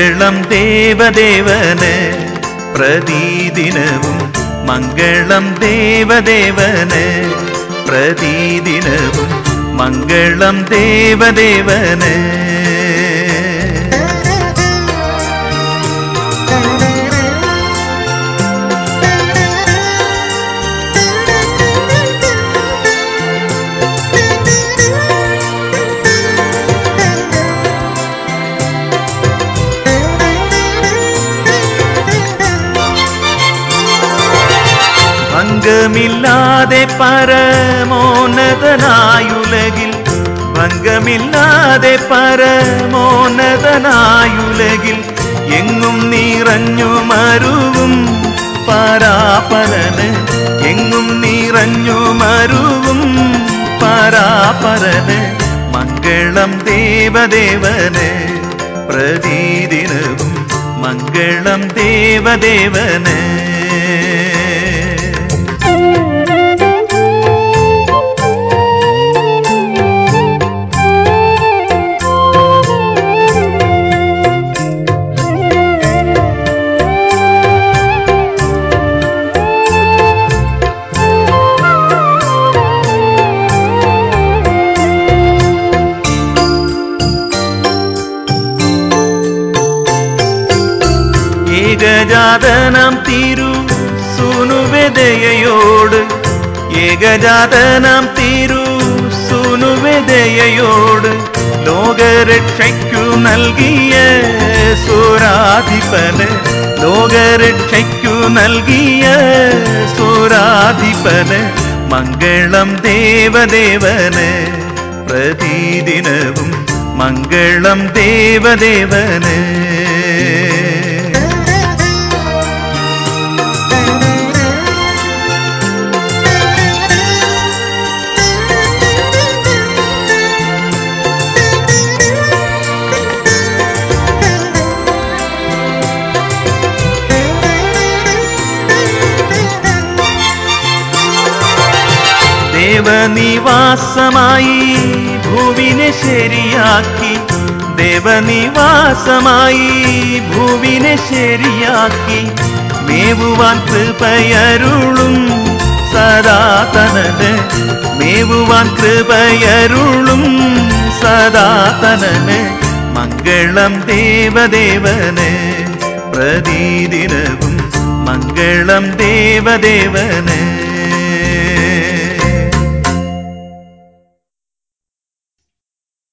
മംഗളം ദേവദേവന് പ്രതിദിനവും മംഗളം ദേവദേവന് പ്രതിദിനവും മംഗളം ദേവദേവന് ഭംഗമില്ലാതെ പരമോന്നതനായുലകിൽ. ഭംഗമില്ലാതെ പരമോന്നതനായുലകിൽ. എങ്ങും നിറഞ്ഞു മരുവും പരാപരന്. എങ്ങും നിറഞ്ഞു മരുവും പരാപരന്. മംഗളം ദേവദേവന് പ്രതിദിനവും മംഗളം ദേവദേവന് ഏകജാതനാം തിരു. സുനുവെതയോട് ഏകജാതനാം തിരു. സുനുവെതയോട് ലോകരക്ഷയ്ക്കു നൽകിയ സുരാധിപന് ലോകരക്ഷയ്ക്കു നൽകിയ സുരാധിപന് മംഗളം ദേവദേവന് പ്രതിദിനവും മംഗളം ദേവദേവന് ദേവനിവാസമായി ഭൂവിനെ ശരിയാക്കി. ദേവനിവാസമായി ഭൂവിനെ ശരിയാക്കി. മേവുവാൻ കൃപയരുളും സദാതനന് മേവുവാൻ കൃപയരുളും സദാതനന് മംഗളം ദേവദേവന് പ്രതിദിനവും മംഗളം ദേവദേവന്